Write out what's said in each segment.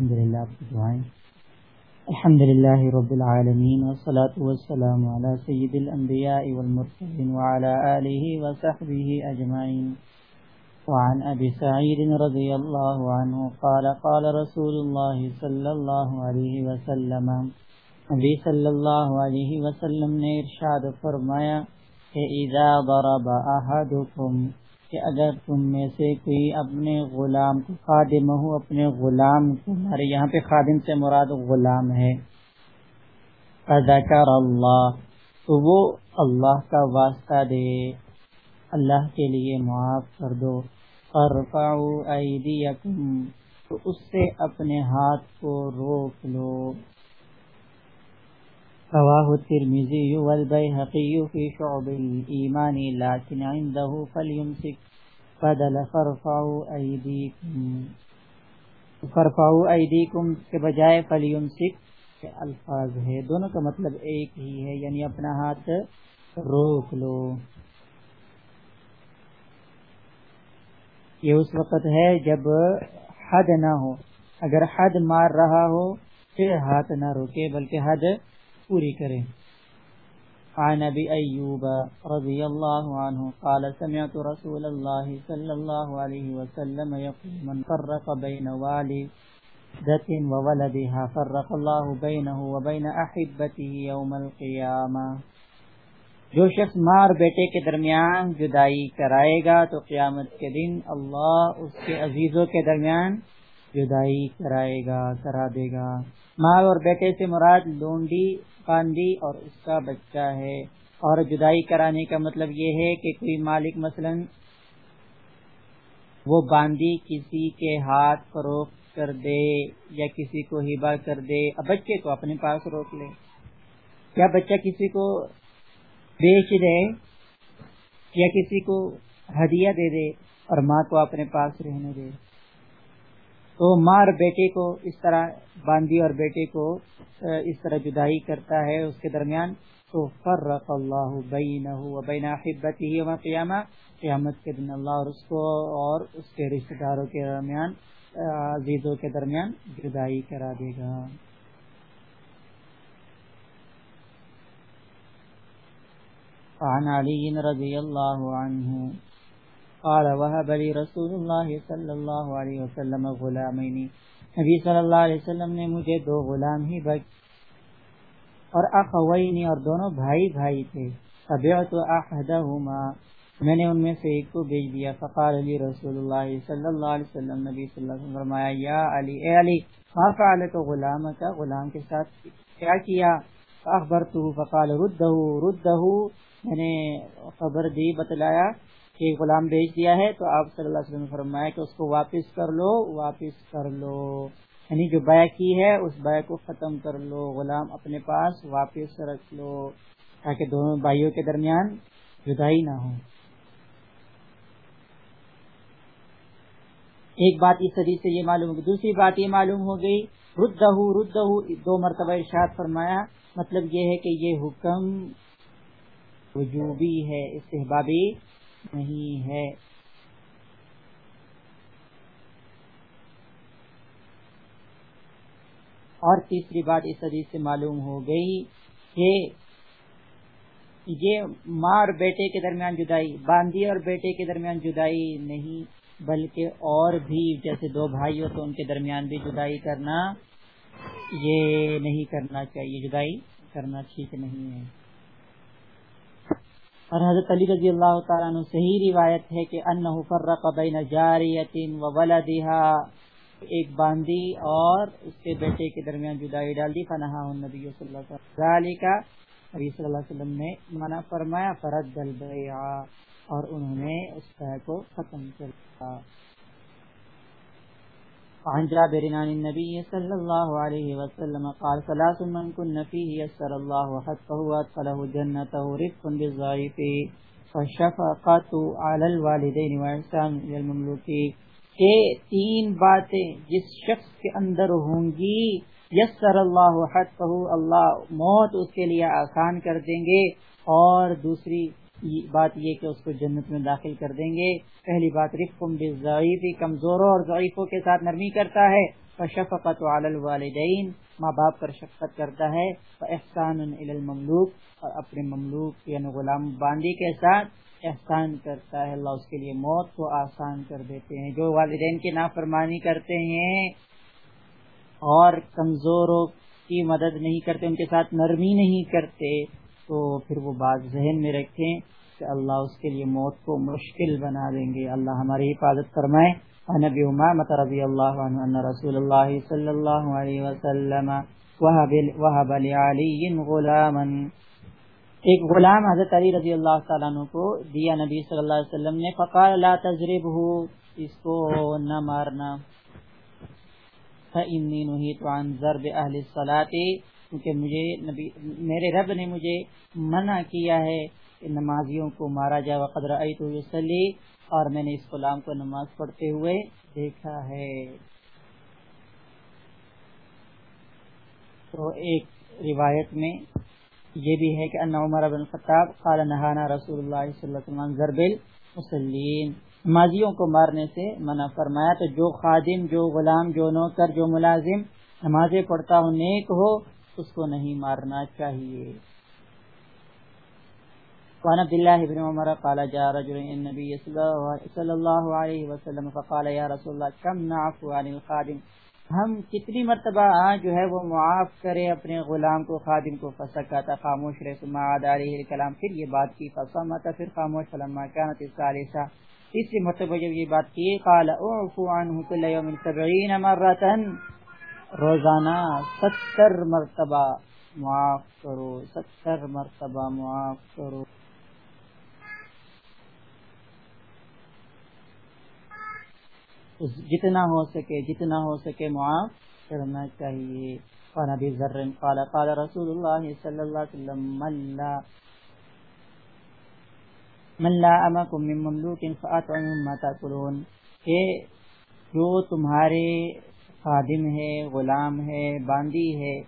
الحمد لله دعائیں۔ الحمد لله رب العالمين والصلاة والسلام على سيد الأنبياء والمرسلين وعلى آله وصحبه أجمعين وعن أبي سعيد رضي الله عنه قال قال رسول الله صلى الله عليه وسلم، نبی صلی اللہ علیہ وسلم نے ارشاد فرمایا کہ اذا ضرب احدكم کہ اگر تم میں سے کوئی اپنے غلام کو خادم ہو، اپنے غلام کو مارے۔ یہاں پہ خادم سے مراد غلام ہے۔ فذکر اللہ تو وہ اللہ کا واسطہ دے۔ اللہ کے لیے معاف کر دو۔ ارفعوا ایدیکم تو اس سے اپنے ہاتھ کو روک لو۔ رواه الترمذي والبيهقي في شعب الإيمان، لكن عنده فليمسك بدل فرفعوا أيديكم. فرفعوا أيديكم کے بجائے فليمسك کے الفاظ ہے دونوں کا مطلب ایک ہی ہے یعنی اپنا ہاتھ روک لو۔ یہ اس وقت ہے جب حد نہ ہو۔ اگر حد مار رہا ہو، پھر ہاتھ نہ روکے، بلکہ حد پوری کریں۔ عن ابي ايوب رضي الله عنه قال سمعت رسول الله صلى الله عليه وسلم يقول من فرق بين والدة وولدها فرق الله بينه وبين احبته يوم القيامه جو شخص مار بیٹے کے درمیان جدائی کرائے گا تو قیامت کے دن اللہ اس کے عزیزوں کے درمیان جدائی کرائے گا، کرا دے گا۔ ماں اور بیٹے سے مراد لونڈی باندی اور اس کا بچہ ہے۔ اور جدائی کرانے کا مطلب یہ ہے کہ کوئی مالک مثلا وہ باندی کسی کے ہاتھ فروخت کر دے یا کسی کو ہبا کر دے بچے کو اپنے پاس روک لے۔ یا بچہ کسی کو بیچ دے یا کسی کو ہدیہ دے دے اور ماں کو اپنے پاس رہنے دے۔ تو ماں اور بیٹے کو اس طرح باندھی اور بیٹے کو اس طرح جدائی کرتا ہے۔ اس کے درمیان تو فرق اللہ بینہ و بین احبتی یوم قیامہ قیامت کے دن اللہ اور اس کو اور اس کے رشتہ داروں کے درمیان عزیزوں کے درمیان جدائی کرا دے گا۔ عن علی رضی اللہ عنہ قال، وهب لي رسول الله صلی اللہ علیہ وسلم غلامین نبی صلی اللہ علیہ وسلم نے مجھے دو غلام ہی بچ اور اخوین اور دونوں بھائی بھائی تھے۔ تبعت احدہما، میں نے ان میں سے ایک کو بھیج دیا۔ فقال علی رسول اللہ صلی اللہ علیہ وسلم، نبی صلی اللہ علیہ وسلم فرمایا، یا علی، اے علی، ما فعلت غلام کا غلام کے ساتھ کیا کیا؟ اخبرته فقال رده رده، میں نے خبر دی، بتلایا کہ غلام بھیج دیا ہے، تو آپ صلی اللہ علیہ وسلم نے فرمایا کہ اس کو واپس کر لو، واپس کر لو۔ یعنی جو بیع کی ہے، اس بیع کو ختم کر لو، غلام اپنے پاس واپس رکھ لو، تاکہ دونوں بھائیوں کے درمیان جدائی نہ ہو ایک بات اس حدیث سے یہ معلوم ہوگی، دوسری بات یہ معلوم ہو گئی ردہ ردہ دو مرتبہ ارشاد فرمایا مطلب یہ ہے کہ یہ حکم وجوبی ہے، استحبابی نہیں ہے۔ اور تیسری بات اس حدیث سے معلوم ہو گئی کہ یہ ماں اور بیٹے کے درمیان جدائی، باندھی اور بیٹے کے درمیان جدائی نہیں، بلکہ اور بھی جیسے دو بھائی ہو تو ان کے درمیان بھی جدائی کرنا یہ نہیں کرنا چاہیے، جدائی کرنا ٹھیک نہیں ہے۔ اور حضرت علی رضی اللہ تعالیٰ عنہ صحیح روایت ہے کہ انہو فرق بین جاریت و ولدها ایک باندی اور اس کے بیٹے کے درمیان جدائی ڈال دی، فنہا النبی صلی اللہ علیہ وسلم۔ ذالکہ نبی صلی اللہ علیہ وسلم نے منع فرمایا، فرد البیع اور انہوں نے اس بیع کو ختم کر دیا۔ عن جابر عن النبي صلى الله عليه وسلم قال ثلاث من كن فيه يسر الله حتى وادخله جنته رفق بالضعيف فالشفقة على الوالدين واحسان الى کہ تین باتیں جس شخص کے اندر ہوں گی، یسر اللہ حتہ اللہ موت اس کے لیے آسان کر دیں گے اور دوسری بات یہ کہ اس کو جنت میں داخل کر دیں گے۔ پہلی بات، رفقم ضعیفی کمزوروں اور ضعیفوں کے ساتھ نرمی کرتا ہے۔ فشفقت علی الوالدین ماں باپ پر شفقت کرتا ہے۔ احسان المملوک، اور اپنے مملوک یعنی غلام باندی کے ساتھ احسان کرتا ہے۔ اللہ اس کے لیے موت کو آسان کر دیتے ہیں۔ جو والدین کی نافرمانی کرتے ہیں اور کمزوروں کی مدد نہیں کرتے، ان کے ساتھ نرمی نہیں کرتے تو پھر وہ بات ذہن میں رکھیں کہ اللہ اس کے لیے موت کو مشکل بنا دیں گے۔ اللہ ہماری حفاظت فرمائے۔ نبی امامت رضی اللہ عنہ ان رسول اللہ صلی اللہ علیہ وسلم وحب لعلی غلاما۔ ایک غلام حضرت علی رضی اللہ تعالیٰ عنہ کو دیا نبی صلی اللہ علیہ وسلم نے، فقال لا تجربه اس کو نہ مارنا۔ فإنی نہیت عن ضرب اہل الصلاة۔ کیونکہ مجھے نبی، میرے رب نے مجھے منع کیا ہے کہ نمازیوں کو مارا جائے وقد یسلی اور میں نے اس غلام کو نماز پڑھتے ہوئے دیکھا ہے۔ تو ایک روایت میں یہ بھی ہے کہ ان عمر بن خطاب قال نہانا رسول اللہ صلی اللہ علیہ وسلم ضربل مسلین نمازیوں کو مارنے سے منع فرمایا تو جو خادم، جو غلام، جو نوکر، جو ملازم نمازیں پڑھتا ہو نیک ہو اس کو نہیں مارنا چاہیے۔ وعن عبد الله بن عمر قال جاء رجل النبي صلى الله عليه وسلم فقال يا رسول الله، كم نعفو عن الخادم؟ ہم کتنی مرتبہ جو ہے وہ معاف کرے اپنے غلام کو، خادم کو۔ فسکا تھا خاموش رہے، ثم عاد عليه الكلام۔ پھر یہ بات کی، فصمت، پھر خاموش۔ فلما كانت الثالثه تیسری مرتبہ جب یہ بات کی، قال اعفو عنه كل يوم 70 مره روزانہ 70 مرتبہ معاف کرو 70 مرتبہ معاف کرو۔ جتنا ہو سکے، جتنا ہو سکے معاف کرنا چاہیے۔ اور نبی ذر قال قال رسول اللہ صلی اللہ علیہ وسلم، من لا امکم من مملوک فاطعم ما تاکلون کہ جو تمہارے خادم ہے، غلام ہے، باندی ہے،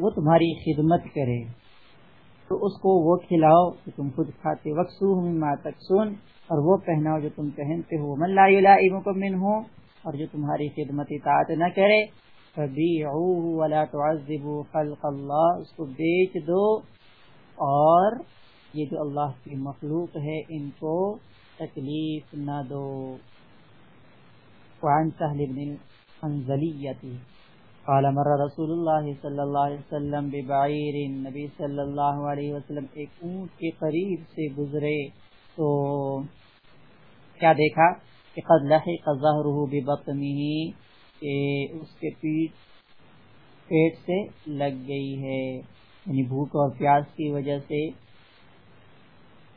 وہ تمہاری خدمت کرے۔ تو اس کو وہ کھلاؤ کہ تم خود کھاتے۔ وقسو ما تکسون اور وہ پہناؤ جو تم پہنتے ہو۔ من لا يلائمكم منه، اور جو تمہاری خدمت اطاعت نہ کرے۔ ولا تعذبوا خلق الله، اس کو بیچ دو۔ اور یہ جو اللہ کی مخلوق ہے، ان کو تکلیف نہ دو۔ وعن سهل بن الحنزلیتی قال مر رسول اللہ صلی اللہ علیہ وسلم ببعیر نبی صلی اللہ علیہ وسلم ایک اونٹ کے قریب سے گزرے تو کیا دیکھا کہ قد لحق ظہرہ ببطنہ کہ اس کے پیٹ پیٹ سے لگ گئی ہے یعنی بھوک اور پیاس کی وجہ سے۔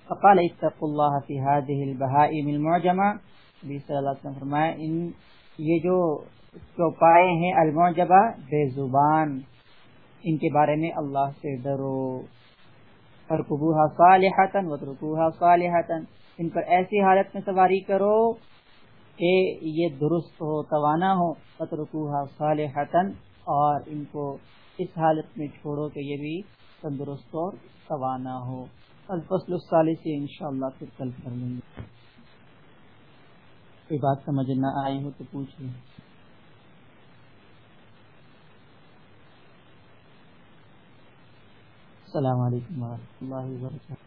فقال اتقوا اللہ فی هذه البهائم المعجمہ نبی وسلم فرمایا، ان یہ جو چوپائے ہیں المعجبہ، بے زبان، ان کے بارے میں اللہ سے ڈرو۔ فرقبوها صالحتا وترکوها صالحتا، ان پر ایسی حالت میں سواری کرو کہ یہ درست ہو، توانا ہو۔ وترکوها صالحتا، اور ان کو اس حالت میں چھوڑو کہ یہ بھی تندرست اور توانا ہو۔ الفصل الثالث سے انشاءاللہ پھر کل کر لیں گے۔ کوئی بات سمجھ نہ آئی ہو تو پوچھ لیں۔ السلام علیکم ورحمۃ اللہ وبرکاتہ۔